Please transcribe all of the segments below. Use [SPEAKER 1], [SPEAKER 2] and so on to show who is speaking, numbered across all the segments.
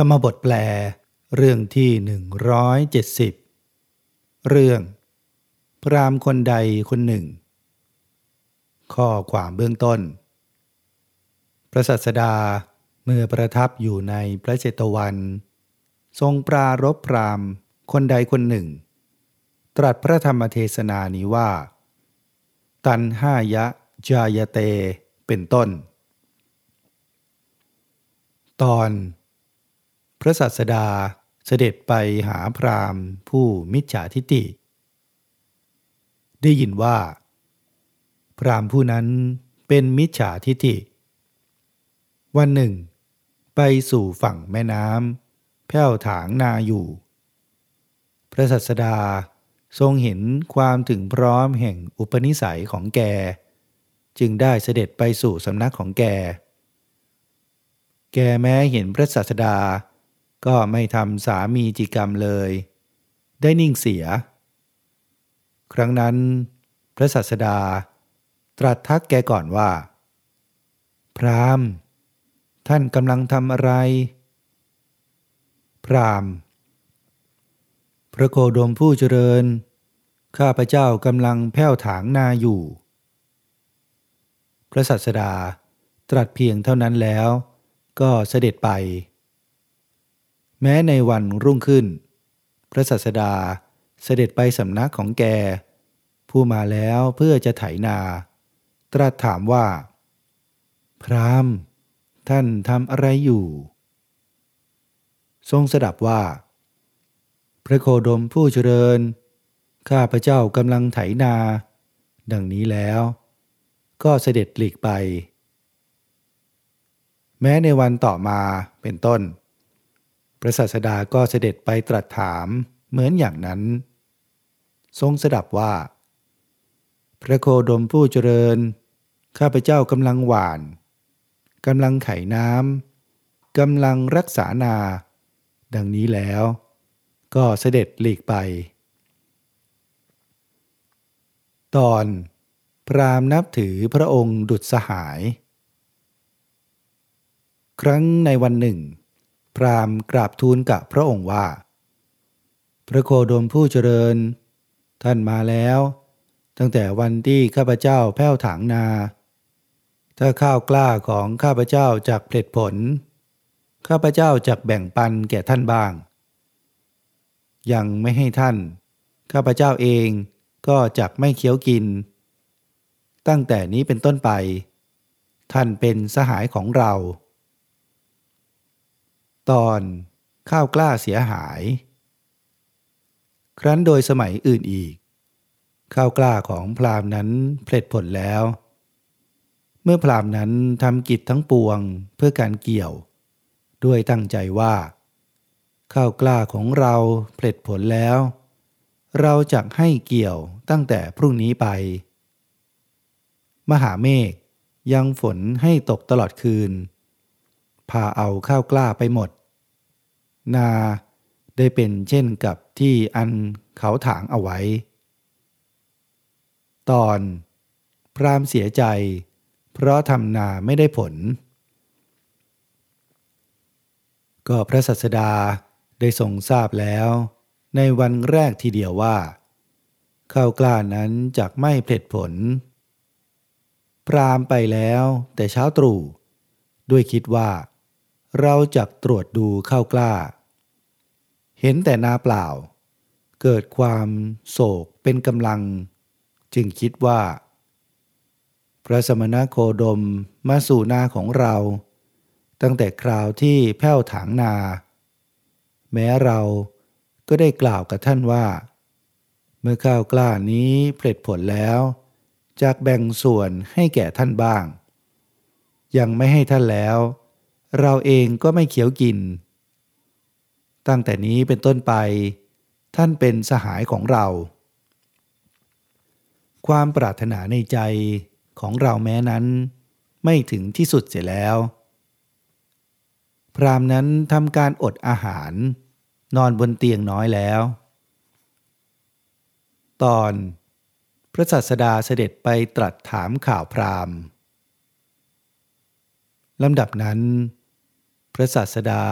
[SPEAKER 1] ธรรมบทแปล เรื่องที่ 170 เรื่อง พรามคนใดคนหนึ่ง ข้อความเบื้องต้น พระสัสดาเมื่อประทับอยู่ในพระเจตวัน ทรงปรารบพรามคนใดคนหนึ่ง ตรัสพระธรรมเทศนานี้ว่า ตันห้ายะจายเตเป็นต้น ตอน พระสัสดาเสด็จไปหาพราหมณ์ผู้มิจฉาทิฏฐิ ได้ยินว่า พราหมณ์ผู้นั้นเป็นมิจฉาทิฏฐิ วันหนึ่ง ไปสู่ฝั่งแม่น้ำแผ้วถางนาอยู่ พระสัสดาทรงเห็นความถึงพร้อมแห่งอุปนิสัยของแก จึงได้เสด็จไปสู่สำนักของแก แกแม้เห็นพระสัสดา ก็ไม่ทำสามีจิกรรมเลย ได้นิ่งเสีย ครั้งนั้น พระสัสดา ตรัสทักแกก่อนว่า พรามท่านกำลังทำอะไร พรามพระโคดมผู้เจริญ ข้าพเจ้ากำลังแผ้วถางนาอยู่ พระสัสดาตรัสเพียงเท่านั้นแล้ว ก็เสด็จไป แม้ในวันรุ่งขึ้น พระสัสดาเสด็จไปสำนักของแก ผู้มาแล้วเพื่อจะไถนา ตรัสถามว่า พรามท่านทำอะไรอยู่ ทรงสดับว่า พระโคดมผู้เจริญ ข้าพระเจ้ากำลังไถนา ดังนี้แล้ว ก็เสด็จหลีกไป แม้ในวันต่อมาเป็นต้น พระศาสดาก็เสด็จไปตรัสถามเหมือนอย่างนั้น ทรงสดับว่า พระโคดมผู้เจริญ ข้าพเจ้ากำลังหวานกำลังไขน้ำกำลังรักษานา ดังนี้แล้ว ก็เสด็จหลีกไป ตอน พรามนับถือพระองค์ดุจสหาย ครั้งในวันหนึ่ง พราหมณ์กราบทูลกับพระองค์ว่า พระโคดมผู้เจริญ ท่านมาแล้ว ตั้งแต่วันที่ข้าพเจ้าแผ้วถางนา ถ้าข้าวกล้าของข้าพเจ้าจากผลผล ข้าพเจ้าจักแบ่งปันแก่ท่านบ้าง ยังไม่ให้ท่าน ข้าพเจ้าเองก็จักไม่เคี้ยวกิน ตั้งแต่นี้เป็นต้นไป ท่านเป็นสหายของเรา ตอนข้าวกล้าเสียหาย ครั้นโดยสมัยอื่นอีก ข้าวกล้าของพรามนั้นเพลิดผลแล้ว เมื่อพรามนั้นทำกิจทั้งปวงเพื่อการเกี่ยว ด้วยตั้งใจว่า ข้าวกล้าของเราเพลิดผลแล้ว เราจะให้เกี่ยวตั้งแต่พรุ่งนี้ไป มหาเมฆยังฝนให้ตกตลอดคืนพาเอาข้าวกล้าไปหมด นาได้เป็นเช่นกับที่อันเขาถางเอาไว้ ตอน พรามเสียใจ เพราะทำนาไม่ได้ผล ก็พระสัสดาได้ทรงทราบแล้ว ในวันแรกทีเดียวว่า ข้าวกล้านั้นจักไม่ผลดผล พรามไปแล้วแต่เช้าตรู่ด้วยคิดว่า เราจักตรวจดูข้าวกล้า เห็นแต่นาเปล่า เกิดความโศกเป็นกำลัง จึงคิดว่า พระสมณโคดมมาสู่นาของเรา ตั้งแต่คราวที่แผ้วถางนา แม้เราก็ได้กล่าวกับท่านว่า เมื่อข้าวกล้านี้เผลิดผลแล้วจากแบ่งส่วนให้แก่ท่านบ้าง ยังไม่ให้ท่านแล้ว เราเองก็ไม่เขียวกิน ตั้งแต่นี้เป็นต้นไป ท่านเป็นสหายของเรา ความปรารถนาในใจของเราแม้นั้น ไม่ถึงที่สุดเสียแล้ว พรามนั้นทำการอดอาหาร นอนบนเตียงน้อยแล้ว ตอนพระสัสดาเสด็จไปตรัสถามข่าวพรามลำดับนั้น พระสัสดา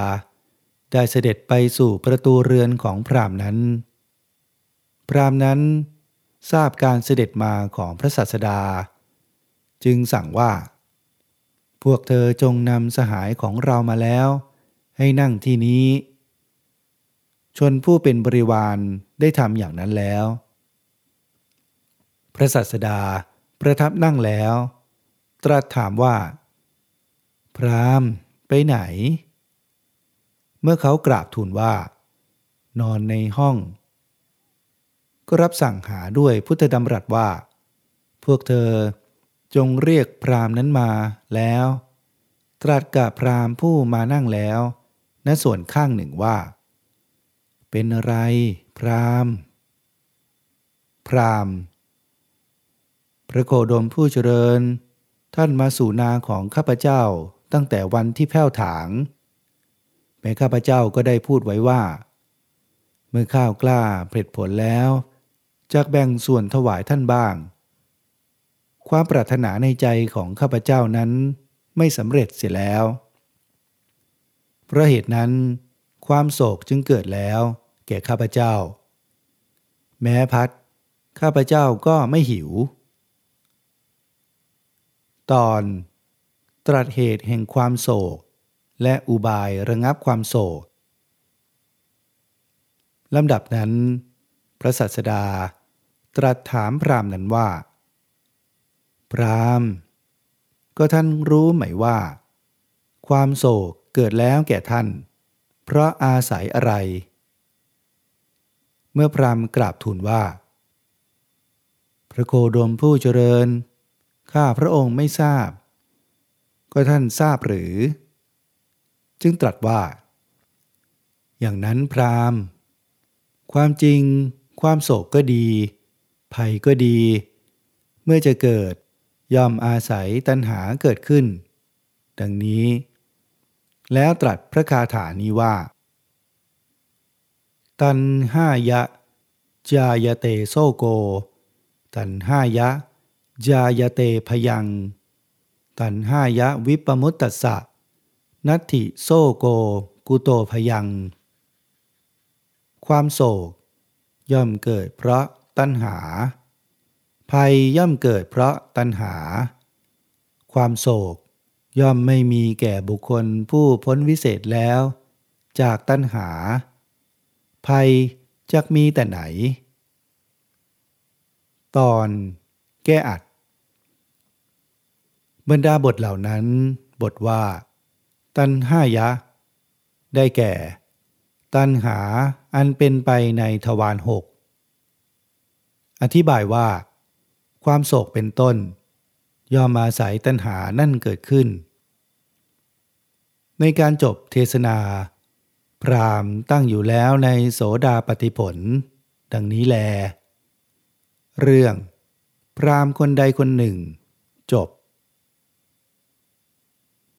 [SPEAKER 1] ได้เสด็จไปสู่ประตูเรือนของพรามนั้น พรามนั้นทราบการเสด็จมาของพระสัสดา จึงสั่งว่า พวกเธอจงนำสหายของเรามาแล้ว ให้นั่งที่นี้ ชนผู้เป็นบริวารได้ทำอย่างนั้นแล้ว พระสัสดาประทับนั่งแล้ว ตรัสถามว่า พรามไปไหน เมื่อเขากราบทูลว่า นอนในห้อง ก็รับสั่งหาด้วยพุทธดำรัสว่า พวกเธอจงเรียกพรามนั้นมาแล้ว ตรัสกับพรามผู้มานั่งแล้วณส่วนข้างหนึ่งว่า เป็นอะไรพรามพรามพระโคดมผู้เจริญ ท่านมาสู่นาของข้าพเจ้าตั้งแต่วันที่แผ้วถาง ม้ข้าพเจ้าก็ได้พูดไว้ว่า เมื่อข้าวกล้าเผลิดผลแล้วจากแบ่งส่วนถวายท่านบ้าง ความปรารถนาในใจของข้าพเจ้านั้นไม่สำเร็จเสียแล้วเพราะเหตุนั้น ความโศกจึงเกิดแล้ว แก่ข้าพเจ้า แม้พัดข้าพเจ้าก็ไม่หิว ตอนตรัสเหตุแห่งความโศก และอุบายระงับความโศกลำดับนั้น พระสัสดาตรัสถามพรามนั้นว่า พรามก็ท่านรู้ไหมว่า ความโศกเกิดแล้วแก่ท่าน เพราะอาศัยอะไร เมื่อพรามกราบทูลว่า พระโคดมผู้เจริญ ข้าพระองค์ไม่ทราบ ก็ท่านทราบหรือ จึงตรัสว่า อย่างนั้นพราหมณ์ ความจริง ความโศกก็ดี ภัยก็ดี เมื่อจะเกิดย่อมอาศัยตัณหาเกิดขึ้น ดังนี้ แล้วตรัสพระคาถานี้ว่า ตันห้ายะ จายเตโซโก ตันห้ายะ จายเตพยัง ตันห้ายะวิปมุตตสะ นัตถิโซโก กุโตพยัง ความโศก ย่อมเกิดเพราะตัณหา ภัยย่อมเกิดเพราะตัณหา ความโศก ย่อมไม่มีแก่บุคคลผู้พ้นวิเศษแล้ว จากตัณหา ภัยจะมีแต่ไหน ตอนแก้อัดบรรดาบทเหล่านั้น บทว่า ตันห้ายะ ได้แก่ ตัณหาอันเป็นไปในทวารหกอธิบายว่า ความโศกเป็นต้น ย่อมอาศัยตัณหานั่นเกิดขึ้น ในการจบเทศนา พรามตั้งอยู่แล้วในโสดาปฏิผล ดังนี้แล เรื่อง พรามคนใดคนหนึ่ง